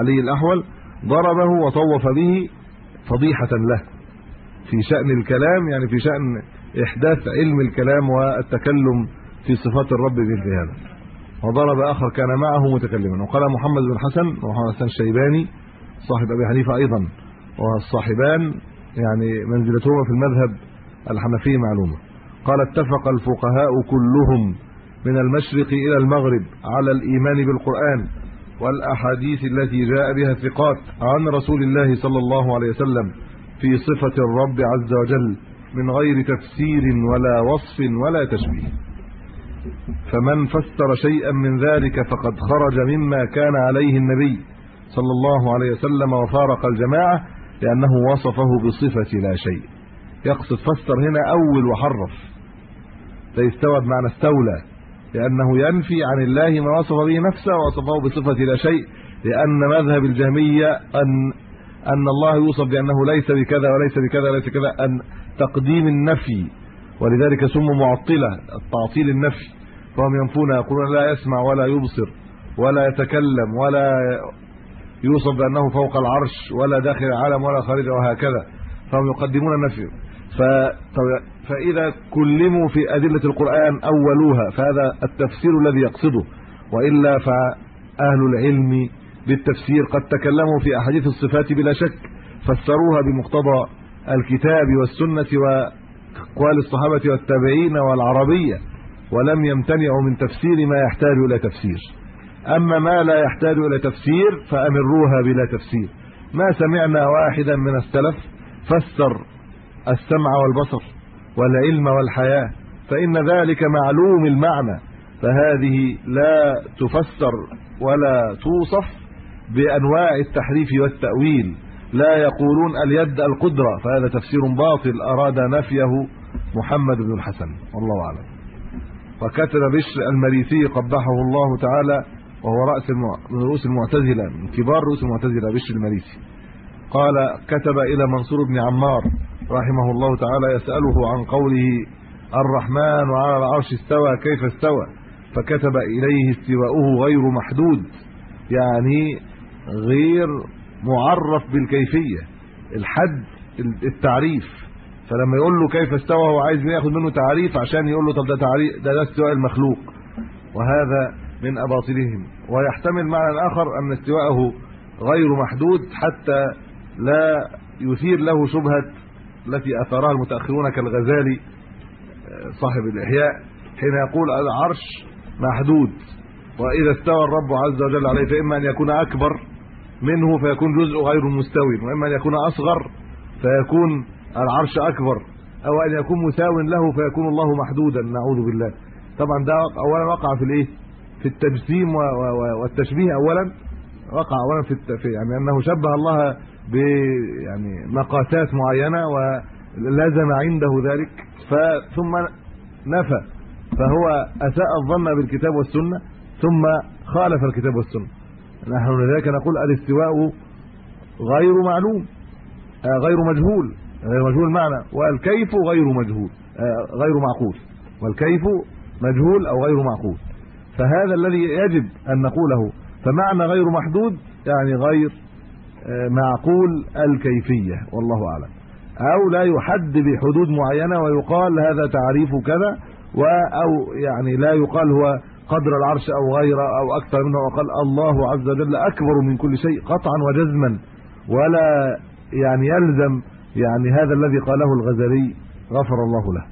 علي الأحول ضربه وطوف به فضيحة له في شأن الكلام يعني في شأن إحداث علم الكلام والتكلم في صفات الرب مثل هذا. وضرب آخر كان معه متكلما. وقال محمد بن حسن ومحمد حسن الشيباني صاحب أبي حنيفة أيضا والصاحبان يعني منزلتهما في المذهب الحنفي معلومة. قال اتفق الفقهاء كلهم من المشرق إلى المغرب على الإيمان بالقرآن والأحاديث التي جاء بها الثقات عن رسول الله صلى الله عليه وسلم في صفة الرب عز وجل من غير تفسير ولا وصف ولا تشبيه. فمن فسر شيئا من ذلك فقد خرج مما كان عليه النبي صلى الله عليه وسلم وفارق الجماعة لأنه وصفه بصفة لا شيء. يقصد فسر هنا أول وحرف. فيستوى بمعنى استولى. لأنه ينفي عن الله ما وصف به نفسه ووصفه بصفة لا شيء لأن مذهب الجهمية أن أن الله يوصف بأنه ليس بكذا وليس بكذا وليس كذا أن تقديم النفي ولذلك سموا معطلة التعطيل النفي. فهم ينفون يقولون لا يسمع ولا يبصر ولا يتكلم ولا يوصف بأنه فوق العرش ولا داخل العالم ولا خارجه وهكذا. فهم يقدمون النفي. ف فإذا كلموا في أدلة القرآن أولوها فهذا التفسير الذي يقصده. وإلا فأهل العلم بالتفسير قد تكلموا في أحاديث الصفات بلا شك فسروها بمقتضى الكتاب والسنة وأقوال الصحابة والتابعين والعربية ولم يمتنعوا من تفسير ما يحتاج إلى تفسير. أما ما لا يحتاج إلى تفسير فأمروها بلا تفسير. ما سمعنا واحدا من السلف فسر السمع والبصر. والعلم والحياة فإن ذلك معلوم المعنى فهذه لا تفسر ولا توصف بأنواع التحريف والتأويل لا يقولون اليد القدرة فهذا تفسير باطل أراد نفيه محمد بن الحسن والله أعلم. وكتب بشر المريسي قبحه الله تعالى وهو رأس من رؤوس المعتزلة من كبار رؤوس المعتزلة بشر المريسي قال كتب إلى منصور بن عمار رحمه الله تعالى يسأله عن قوله الرحمن على العرش استوى كيف استوى؟ فكتب إليه استواؤه غير محدود يعني غير معرف بالكيفية الحد التعريف. فلما يقول له كيف استوى هو عايز ياخد منه تعريف عشان يقول له طب ده تعريف ده, ده استواء المخلوق. وهذا من أباطلهم. ويحتمل معنى آخر أن استواءه غير محدود حتى لا يثير له شبهة التي آثارها المتأخرون كالغزالي صاحب الإحياء حين يقول العرش محدود وإذا استوى الرب عز وجل عليه فإما أن يكون أكبر منه فيكون جزء غير مستوي وإما أن يكون أصغر فيكون العرش أكبر أو أن يكون مساو له فيكون الله محدودا نعوذ بالله. طبعا ده اولا وقع في الإيه؟ في التجسيم والتشبيه اولا وقع اولا في يعني أنه شبه الله ب يعني مقاسات معينة ولزم عنده ذلك. ثم نفى فهو أساء الظن بالكتاب والسنة ثم خالف الكتاب والسنة. نحن لذلك نقول الاستواء غير معلوم غير مجهول غير مجهول المعنى والكيف غير مجهول غير معقول. والكيف مجهول أو غير معقول. فهذا الذي يجب أن نقوله. فمعنى غير محدود يعني غير معقول الكيفية والله أعلم. أو لا يحد بحدود معينة ويقال هذا تعريف كذا أو يعني لا يقال هو قدر العرش أو غيره أو أكثر منه وقال الله عز وجل أكبر من كل شيء قطعا وجزما. ولا يعني يلزم يعني هذا الذي قاله الغزالي غفر الله له.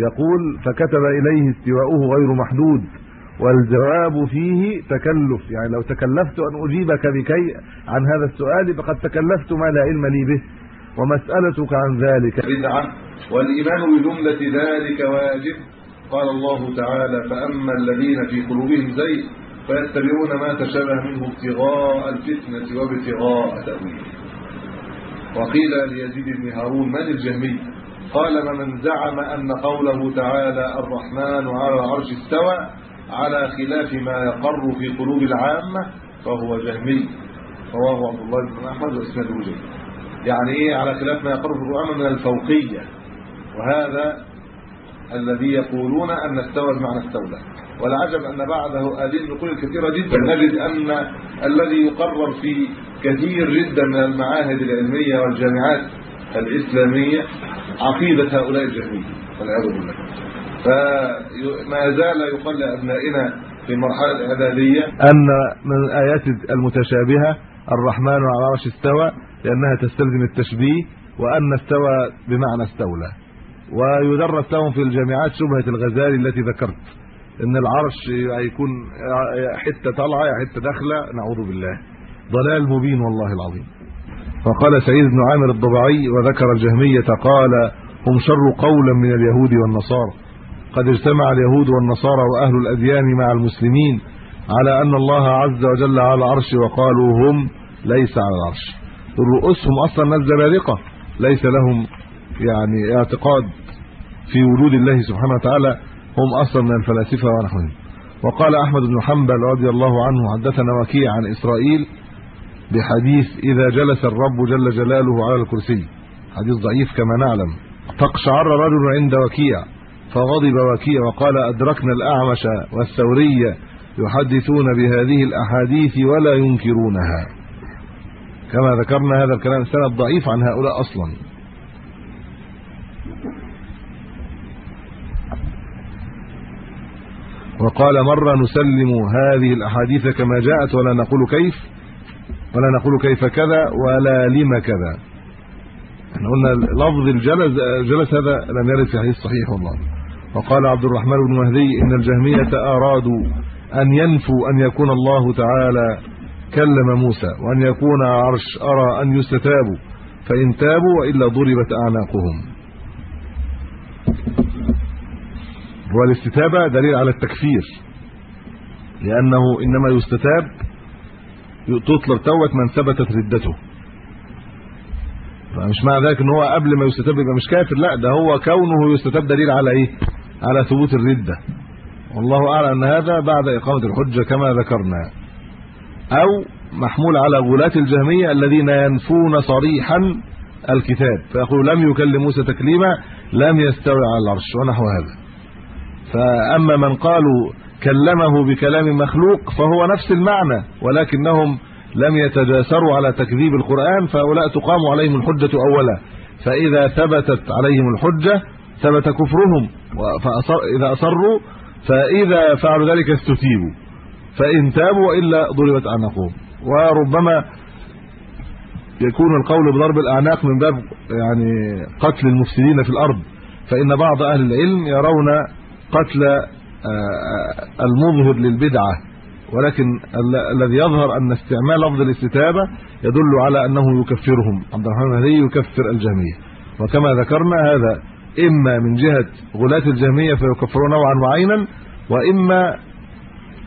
يقول فكتب إليه استواؤه غير محدود. والجواب فيه تكلف. يعني لو تكلفت أن أجيبك بكي عن هذا السؤال فقد تكلفت ما لا علم لي به ومسألتك عن ذلك.
بدعة. والإيمان بجملة ذلك واجب. قال الله تعالى فأما الذين في قلوبهم زيغ فيتبعون ما تشابه منه ابتغاء الفتنة وابتغاء تأويله. وقيل ليزيد بن هارون من الجهمي؟ قال من زعم أن قوله تعالى الرحمن على العرش استوى على خلاف ما يقر في قلوب العامة فهو جهمي. رواه عبد الله بن أحمد واسناده جيد يعني إيه على خلاف ما يقر في القرآن من الفوقية. وهذا الذي يقولون أن استوى بمعنى استولى. والعجب أن بعده هذه النقول الكثيرة جدا. نجد أن الذي يقرر في كثير جدا من المعاهد العلمية والجامعات الإسلامية عقيدة هؤلاء الجهمية والعياذ بالله. فما زال يقال لأبنائنا في المرحلة الإعدادية
أن من الآيات المتشابهة الرحمن على عرش استوى لأنها تستلزم التشبيه وأن استوى بمعنى استولى. ويدرس لهم في الجامعات شبهة الغزالي التي ذكرت. إن العرش هيكون حتة طالعه يا حتة داخلة نعوذ بالله. ضلال مبين والله العظيم. فقال سعيد بن عامر الضبعي وذكر الجهمية قال هم شر قولا من اليهود والنصارى. قد اجتمع اليهود والنصارى وأهل الأديان مع المسلمين على أن الله عز وجل على العرش وقالوا هم ليس على العرش. رؤوسهم أصلا ناس زنادقه ليس لهم يعني اعتقاد في وجود الله سبحانه وتعالى هم أصلا من الفلاسفة ونحوهم. وقال أحمد بن حنبل رضي الله عنه حدثنا وكيع عن إسرائيل بحديث إذا جلس الرب جل جلاله على الكرسي. حديث ضعيف كما نعلم. تقشعر رجل عند وكيع. فغضب وكيع وقال أدركنا الأعمش والثوري يحدثون بهذه الأحاديث ولا ينكرونها. كما ذكرنا هذا الكلام سند ضعيف عن هؤلاء أصلا. وقال مره نسلم هذه الأحاديث كما جاءت ولا نقول كيف ولا نقول كيف كذا ولا لما كذا. إحنا قلنا لفظ الجلس جلس هذا لم يرد في حديث صحيح والله. وقال عبد الرحمن بن مهدي إن الجهمية ارادوا أن ينفوا أن يكون الله تعالى كلم موسى وأن يكون عرش أرى أن يستتابوا فإن تابوا وإلا ضربت أعناقهم. والاستتابة دليل على التكفير لأنه إنما يستتاب تطلب توبة من ثبتت ردته. فمش معنى ذلك إن هو قبل ما يستتاب يبقى مش كافر لا ده هو كونه يستتاب دليل على إيه؟ على ثبوت الردة. والله أعلم أن هذا بعد إقامة الحجة كما ذكرنا. أو محمول على غلاة الجهمية الذين ينفون صريحا الكتاب. فيقول لم يكلم موسى تكليما لم يستوي على العرش ونحو هذا. فأما من قالوا كلمه بكلام مخلوق فهو نفس المعنى ولكنهم لم يتجاسروا على تكذيب القرآن فهؤلاء تقام عليهم الحجة أولا. فإذا ثبتت عليهم الحجة ثبت كفرهم فاذا أصروا فإذا فعلوا ذلك استتيبوا. فإن تابوا وإلا ضربت أعناقهم. وربما يكون القول بضرب الأعناق من باب يعني قتل المفسدين في الأرض. فإن بعض أهل العلم يرون قتل المظهر للبدعة. ولكن الذي يظهر أن استعمال لفظ الاستتابة يدل على أنه يكفرهم. عبد الرحمن المهدي يكفر الجهمية. وكما ذكرنا هذا إما من جهة غلاة الجهمية فيكفرون نوعا وعينا وإما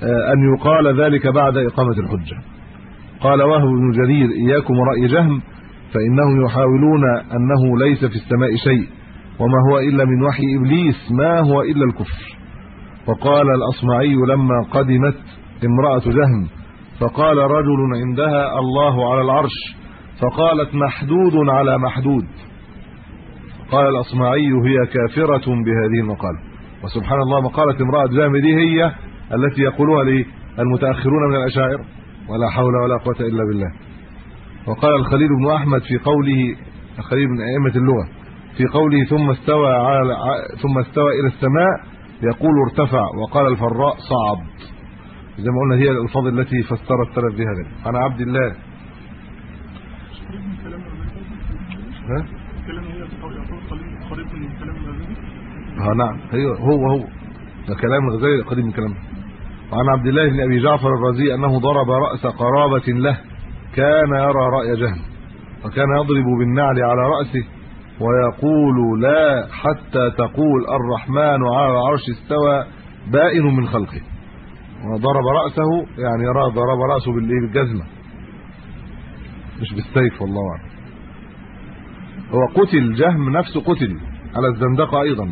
أن يقال ذلك بعد إقامة الحجة. قال وهب بن جرير إياكم راي جهم فإنهم يحاولون أنه ليس في السماء شيء وما هو إلا من وحي إبليس ما هو إلا الكفر. وقال الأصمعي لما قدمت امرأة جهم فقال رجل عندها الله على العرش فقالت محدود على محدود. قال الأصمعي هي كافرة بهذه المقالة. وسبحان الله مقالة امرأة جهم دي هي التي يقولها لي المتاخرون من الاشاعره ولا حول ولا قوة إلا بالله. وقال الخليل بن أحمد في قوله الخليل من أئمة اللغة في قوله ثم استوى على ثم استوى إلى السماء يقول ارتفع. وقال الفراء صعد. زي ما قلنا هي الألفاظ التي فسرت ثلاث بها أنا عبد الله. ها
الكلام هي قريب من كلام الغزالي
ها نعم. هو هو. ده كلام الغزالي قريب من كلامه. وعن عبد الله بن أبي جعفر الرازي أنه ضرب رأس قرابة له كان يرى رأي جهم وكان يضرب بالنعل على رأسه ويقول لا حتى تقول الرحمن على العرش استوى بائن من خلقه. وضرب رأسه يعني يرى ضرب رأسه بالإيه؟ بالجزمة. مش بالسيف والله أعلم. هو قتل جهم نفسه قتل على الزندقة أيضا.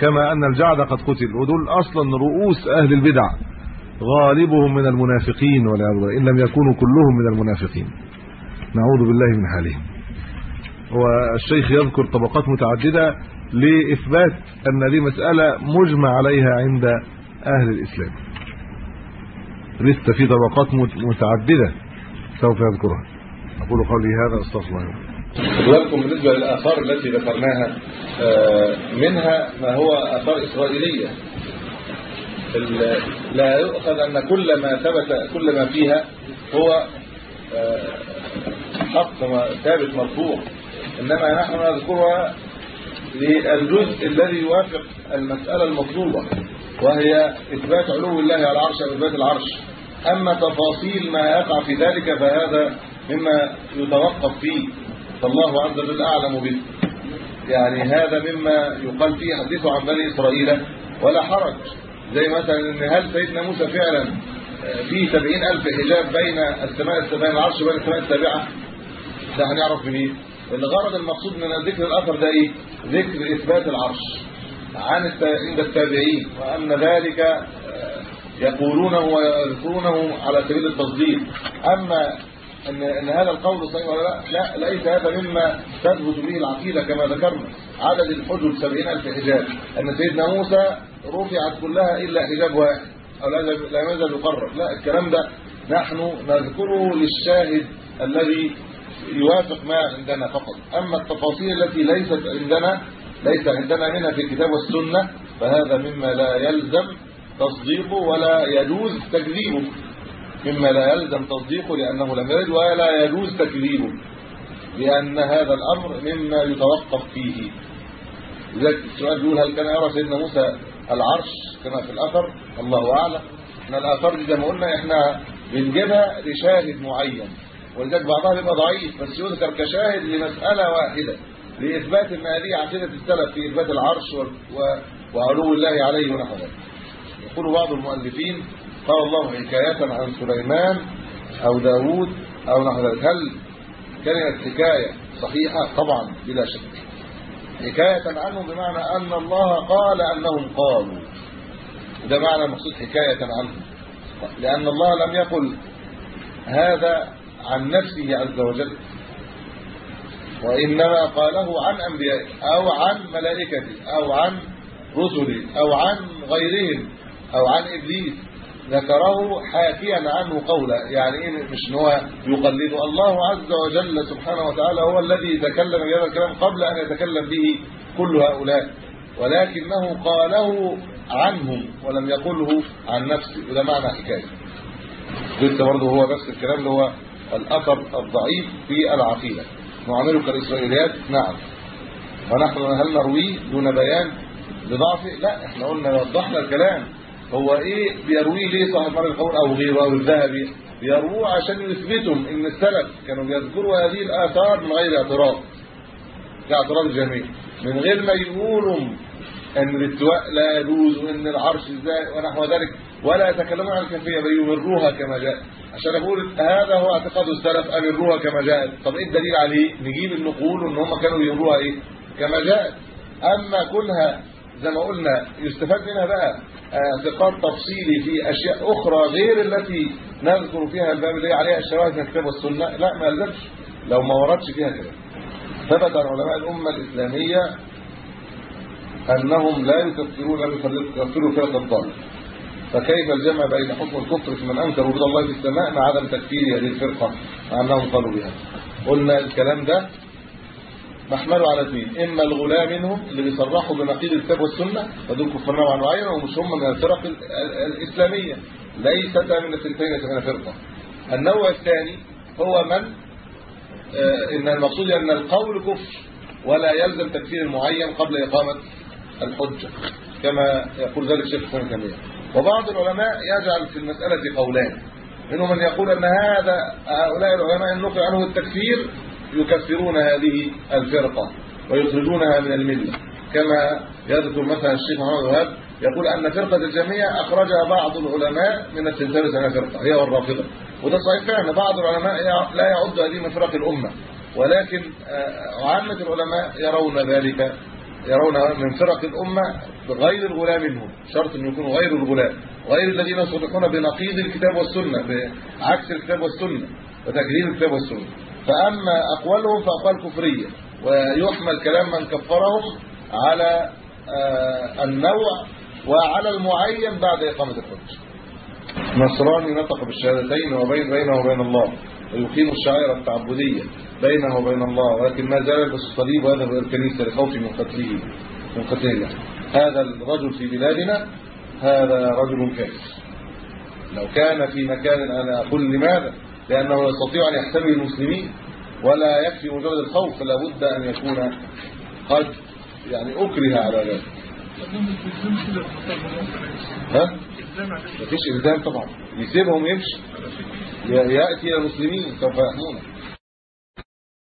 كما أن الجعد قد قتل ودول أصلا رؤوس أهل البدع. غالبهم من المنافقين بالله إن لم يكونوا كلهم من المنافقين. نعوذ بالله من حالهم.
والشيخ يذكر طبقات متعددة لإثبات أن دي مسألة مجمع عليها عند أهل الإسلام. لسه في طبقات مت- متعددة سوف يذكرها. أقول قولي هذا أستغفر الله.
ولكم بالنسبة للآثار التي ذكرناها آه، منها ما هو آثار إسرائيلية. لا يؤخذ أن كل ما ثبت كل ما فيها هو آه، حق ثابت مرفوع. إنما نحن نذكرها للجزء الذي يوافق المسألة المطلوبة وهي إثبات علو الله على العرش أو إثبات العرش. أما تفاصيل ما يقع في ذلك فهذا مما يتوقف فيه. فالله عز وجل أعلم به. يعني هذا مما يقال فيه حديثه عن بني إسرائيل. ولا حرج. زي مثلا إن هل سيدنا موسى فعلا آه، في سبعين ألف حجاب بين السماء السبعين العرش وبين السماء السابعة؟ ده هنعرف منين الغرض المقصود من ذكر الأثر ده إيه؟ ذكر إثبات العرش عن عند التابعين وأن ذلك آه، يقولونه ويذكرونه على سبيل التصديق أما ان أن هذا القول صحيح ولا لا؟ لا ليس هذا مما تثبت به العقيدة كما ذكرنا. عدد الحجج 70000 حجاب أن سيدنا موسى رفعت كلها إلا حجاب واحد. أو لا يزال يقرب لا الكلام ده نحن نذكره للشاهد الذي يوافق ما عندنا فقط. أما التفاصيل التي ليست عندنا ليس عندنا منها في الكتاب والسنة فهذا مما لا يلزم تصديقه ولا يجوز تكذيبه. مما لا يلزم تصديقه لأنه لم يرد ولا يجوز تكذيبه لأن هذا الأمر مما يتوقف فيه. لذلك السؤال بيقول هل كان يرى سيدنا موسى العرش كما في الأثر؟ الله أعلم. إن الآثار دي زي ما قلنا إحنا بنجيبها لشاهد معين ولذلك بعضها بيبقى ضعيف بس يذكر كشاهد لمسألة واحدة لإثبات أن هذه عقيدة السلف في إثبات العرش. وعلو الله عليه ونحو ذلك يقول بعض المؤلفين قال الله حكاية عن سليمان أو داود أو نحو ذلك. هل كانت حكاية صحيحة؟ طبعا بلا شك. حكاية عنه بمعنى أن الله قال أنهم قالوا. ده معنى المقصود حكاية عنه لأن الله لم يقل هذا عن نفسه عز وجل وإنما قاله عن أنبيائه أو عن ملائكته أو عن رسله أو عن غيرهم أو عن إبليس. ذكره حاكيا عنه قولا يعني إيه مش إن هو يقلد. الله عز وجل سبحانه وتعالى هو الذي تكلم بهذا الكلام قبل أن يتكلم به كل هؤلاء ولكنه قاله عنهم ولم يقله عن نفسه. وده معنى حكاية. لسه برضه هو نفس الكلام اللي هو الأثر الضعيف في العقيدة. نعمله كالإسرائيليات نعم. ونحن هل نرويه دون بيان لضعفه لا إحنا قلنا وضحنا الكلام. هو إيه؟ بيرويه ليه صاحب مر القول أو غيره أو الذهبي. بيروه عشان يثبتهم إن السلف كانوا بيذكروا هذه الآثار من غير اعتراض. كاعتراض الجميع من غير ما يقولوا إن الاستواء لا يجوز وإن العرش إزاي ونحو ذلك ولا يتكلمون عن الكيفية بل يمروها كما جاء عشان أقول هذا هو اعتقاد السلف ان يمروها كما جاءت؟ طب إيه الدليل عليه؟ نجيب النقول إن هم كانوا يمروها إيه؟ كما جاءت. أما كونها زي ما قلنا يستفاد منها بقى. اعتقاد تفصيلي في أشياء أخرى غير التي نذكر فيها الباب اللي عليها الشواهد من الكتاب والسنة. لا ما يلزمش لو ما وردش فيها كده. ثبت عن علماء الأمة الإسلامية أنهم لا يكفرون لا يكفروا فرقه الضال فكيف الجمع بين حكم الكفر في من أنكر وجود الله في السماء مع عدم تكفير هذه الفرقة؟ مع أنهم قالوا بها. قلنا الكلام ده محمله على اثنين إما الغلاة منهم اللي بيصرحوا بنقيض الكتاب والسنة فدول كفار نوعا معين ومش هم من الفرق ال- ال- الإسلامية. ليست من الفرقتين من فرقه النوع الثاني هو من؟ آه، إن المقصود أن القول كفر ولا يلزم تكفير المعين قبل إقامة الحجة كما يقول ذلك الشيخ ابن تيمية. وبعض العلماء يجعل في المسألة قولان. منهم من يقول أن هذا هؤلاء العلماء النقل عنه التكفير يكفرون هذه الفرقة ويخرجونها من الملة. كما يذكر مثلا الشيخ محمد وهاب يقول أن فرقة الجميع اخرجها بعض العلماء من السلسله سنه فرقة هي والرافضة. وده صحيح فعلا بعض العلماء لا يعد هذه من فرق الأمة. ولكن آه، عامة العلماء يرون ذلك يرون من فرق الأمة غير الغلاة منهم شرط أن يكونوا غير الغلاة غير الذين يصدقون بنقيض الكتاب والسنة بعكس الكتاب والسنة وتكذيب الكتاب والسنة. فأما أقوالهم فأقوال كفرية ويحمل كلام من كفرهم على آه، النوع وعلى المعين بعد إقامة الحج. نصراني نطق بالشهادتين وبين بينه وبين الله. ويقيم الشعائر التعبدية بينه وبين الله ولكن ما زال يلبس الصليب ويذهب إلى الكنيسة لخوفه من قتله من قتله. هذا الرجل في بلادنا هذا رجل كافر. لو كان في مكان أنا أقول لماذا لأنه يستطيع أن يحتمي المسلمين ولا يكفي مجرد الخوف فلا بد أن يكون قد يعني أكره على ذلك. ها؟ مفيش إلزام طبعا. يسيبهم يمشي. ي- يأتي إلى المسلمين سوف يحمونه